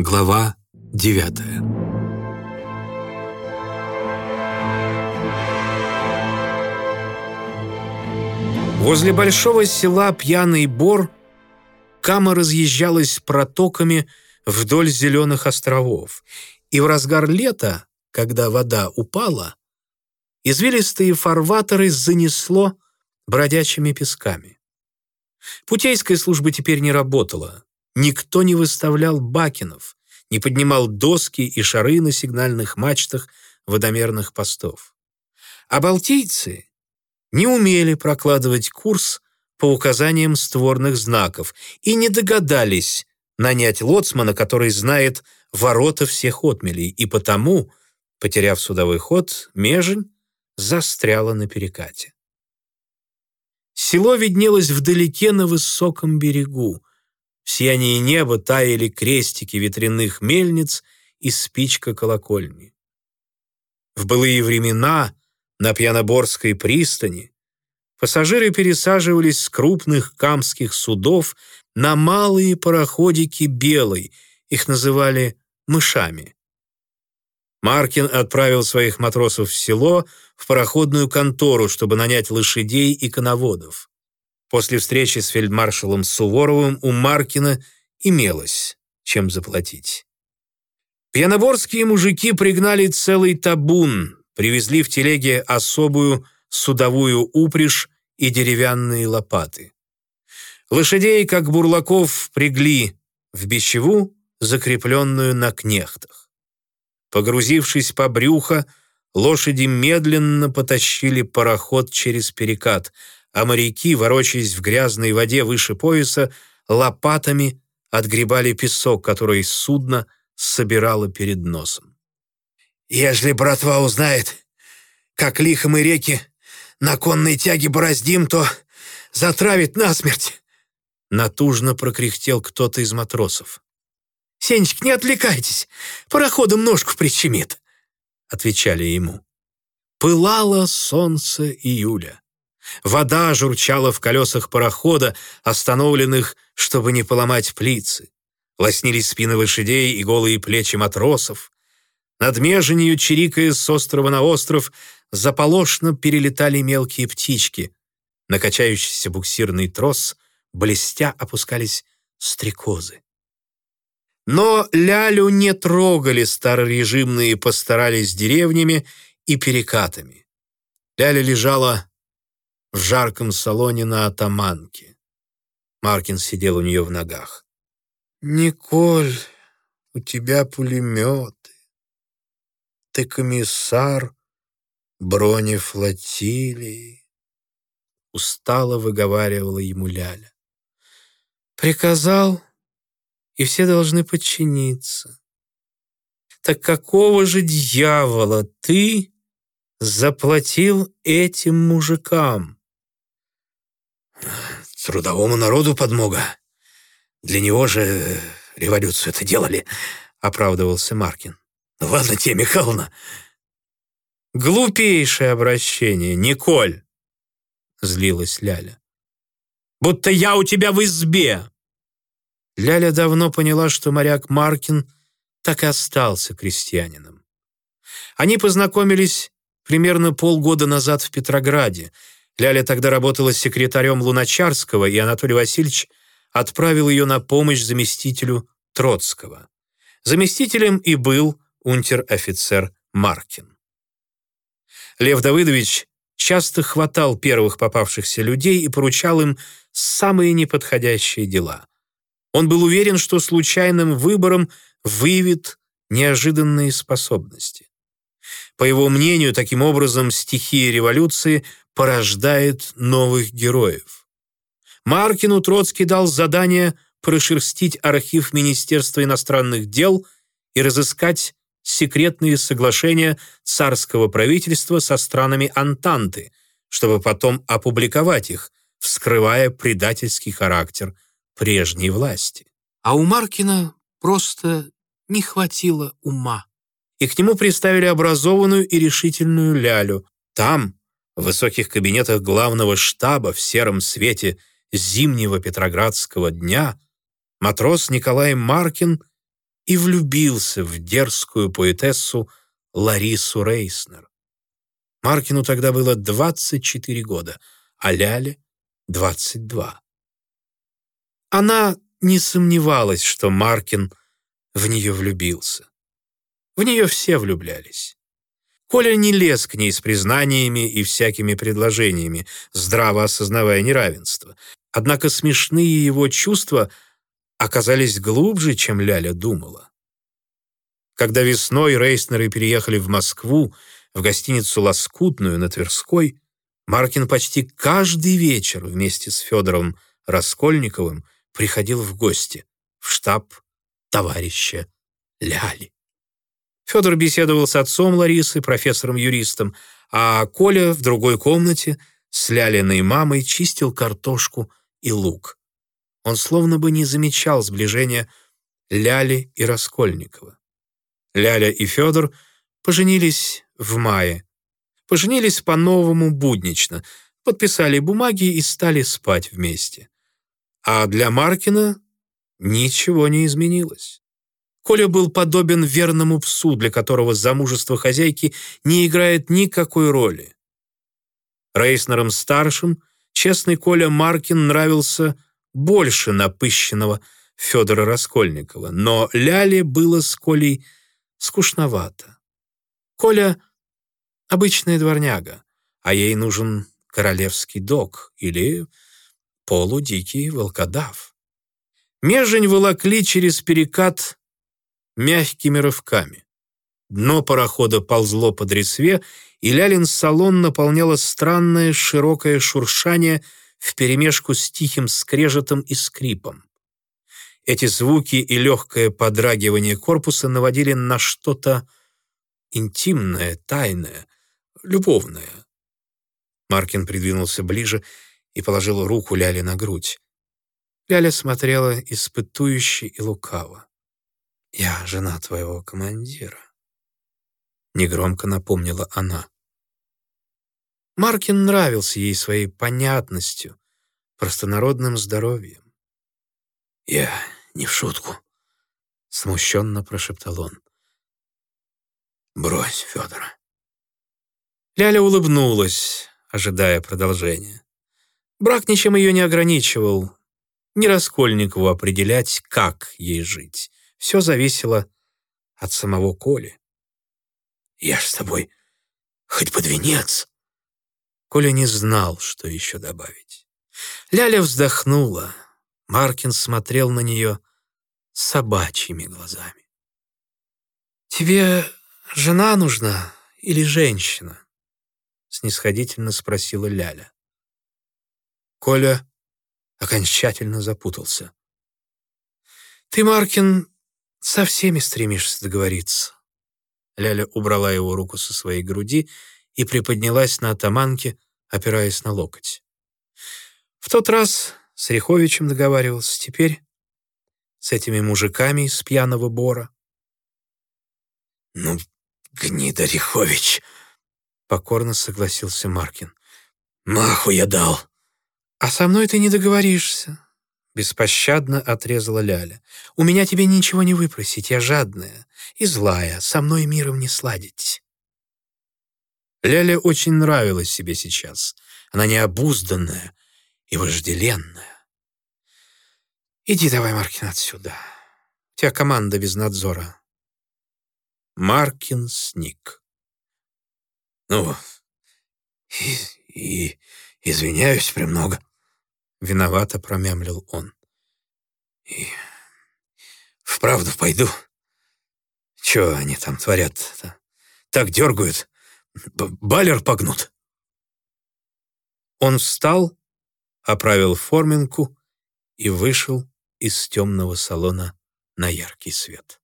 Глава 9 Возле большого села Пьяный Бор Кама разъезжалась протоками вдоль зеленых островов, и в разгар лета, когда вода упала, извилистые фарватеры занесло бродячими песками. Путейская служба теперь не работала, Никто не выставлял бакенов, не поднимал доски и шары на сигнальных мачтах водомерных постов. А балтийцы не умели прокладывать курс по указаниям створных знаков и не догадались нанять лоцмана, который знает ворота всех отмелей, и потому, потеряв судовой ход, Межень застряла на перекате. Село виднелось вдалеке на высоком берегу, в сиянии неба таяли крестики ветряных мельниц и спичка колокольни. В былые времена на Пьяноборской пристани пассажиры пересаживались с крупных камских судов на малые пароходики белой, их называли «мышами». Маркин отправил своих матросов в село, в пароходную контору, чтобы нанять лошадей и коноводов. После встречи с фельдмаршалом Суворовым у Маркина имелось чем заплатить. Пьяноборские мужики пригнали целый табун, привезли в телеге особую судовую упряжь и деревянные лопаты. Лошадей, как бурлаков, пригли в бичеву, закрепленную на кнехтах. Погрузившись по брюхо, лошади медленно потащили пароход через перекат — а моряки, ворочаясь в грязной воде выше пояса, лопатами отгребали песок, который судно собирало перед носом. «Ежели братва узнает, как лихо мы реки на конной тяге бороздим, то затравит насмерть!» Натужно прокряхтел кто-то из матросов. «Сенечка, не отвлекайтесь, пароходом ножку прищемит!» Отвечали ему. Пылало солнце июля. Вода журчала в колесах парохода, остановленных, чтобы не поломать плицы. Лоснились спины лошадей и голые плечи матросов. Над меженью, чирикая с острова на остров, заполошно перелетали мелкие птички. На качающийся буксирный трос, блестя, опускались стрекозы. Но Лялю не трогали старорежимные постарались деревнями и перекатами. Ляля лежала в жарком салоне на атаманке. Маркин сидел у нее в ногах. «Николь, у тебя пулеметы. Ты комиссар бронефлотилии», — устало выговаривала ему Ляля. «Приказал, и все должны подчиниться. Так какого же дьявола ты заплатил этим мужикам?» Трудовому народу подмога. Для него же революцию это делали, оправдывался Маркин. Ну ладно тебе, Михайловна. Глупейшее обращение, Николь, злилась Ляля. Будто я у тебя в избе. Ляля давно поняла, что моряк Маркин так и остался крестьянином. Они познакомились примерно полгода назад в Петрограде, Ляля тогда работала секретарем Луначарского, и Анатолий Васильевич отправил ее на помощь заместителю Троцкого. Заместителем и был унтер-офицер Маркин. Лев Давыдович часто хватал первых попавшихся людей и поручал им самые неподходящие дела. Он был уверен, что случайным выбором выявит неожиданные способности. По его мнению, таким образом, стихия революции порождает новых героев. Маркину Троцкий дал задание прошерстить архив Министерства иностранных дел и разыскать секретные соглашения царского правительства со странами Антанты, чтобы потом опубликовать их, вскрывая предательский характер прежней власти. А у Маркина просто не хватило ума. И к нему приставили образованную и решительную Лялю. Там, в высоких кабинетах главного штаба в сером свете зимнего петроградского дня матрос Николай Маркин и влюбился в дерзкую поэтессу Ларису Рейснер. Маркину тогда было 24 года, а Ляле — 22. Она не сомневалась, что Маркин в нее влюбился. В нее все влюблялись. Коля не лез к ней с признаниями и всякими предложениями, здраво осознавая неравенство. Однако смешные его чувства оказались глубже, чем Ляля думала. Когда весной Рейснеры переехали в Москву, в гостиницу «Лоскутную» на Тверской, Маркин почти каждый вечер вместе с Федором Раскольниковым приходил в гости в штаб товарища Ляли. Федор беседовал с отцом Ларисы, профессором-юристом, а Коля в другой комнате с Лялиной мамой чистил картошку и лук. Он словно бы не замечал сближения Ляли и Раскольникова. Ляля и Федор поженились в мае. Поженились по-новому буднично, подписали бумаги и стали спать вместе. А для Маркина ничего не изменилось. Коля был подобен верному псу, для которого замужество хозяйки не играет никакой роли. Рейснером-старшим честный Коля Маркин нравился больше напыщенного Федора Раскольникова, но Ляле было с Колей скучновато. Коля — обычная дворняга, а ей нужен королевский дог или полудикий волкодав. Межень волокли через перекат мягкими рывками. Дно парохода ползло по дресве, и Лялин салон наполняло странное широкое шуршание вперемешку с тихим скрежетом и скрипом. Эти звуки и легкое подрагивание корпуса наводили на что-то интимное, тайное, любовное. Маркин придвинулся ближе и положил руку Ляле на грудь. Ляля смотрела испытующе и лукаво. «Я жена твоего командира», — негромко напомнила она. Маркин нравился ей своей понятностью, простонародным здоровьем. «Я не в шутку», — смущенно прошептал он. «Брось, Федора». Ляля улыбнулась, ожидая продолжения. Брак ничем ее не ограничивал, не Раскольникову определять, как ей жить. Все зависело от самого Коли. «Я ж с тобой хоть под венец!» Коля не знал, что еще добавить. Ляля вздохнула. Маркин смотрел на нее собачьими глазами. «Тебе жена нужна или женщина?» снисходительно спросила Ляля. Коля окончательно запутался. «Ты, Маркин, со всеми стремишься договориться». Ляля убрала его руку со своей груди и приподнялась на атаманке, опираясь на локоть. В тот раз с Риховичем договаривался, теперь с этими мужиками из пьяного бора. «Ну, гнида Рихович!» — покорно согласился Маркин. «Маху я дал!» «А со мной ты не договоришься», — беспощадно отрезала Ляля. «У меня тебе ничего не выпросить, я жадная и злая, со мной миром не сладить». Ляля очень нравилась себе сейчас. Она необузданная и вожделенная. «Иди давай, Маркин, отсюда. У тебя команда без надзора». Маркин сник. «Ну, и, и извиняюсь премного», — виновато промямлил он. «И вправду пойду. Чего они там творят-то? Так дергают, балер погнут». Он встал, оправил форминку и вышел из темного салона на яркий свет.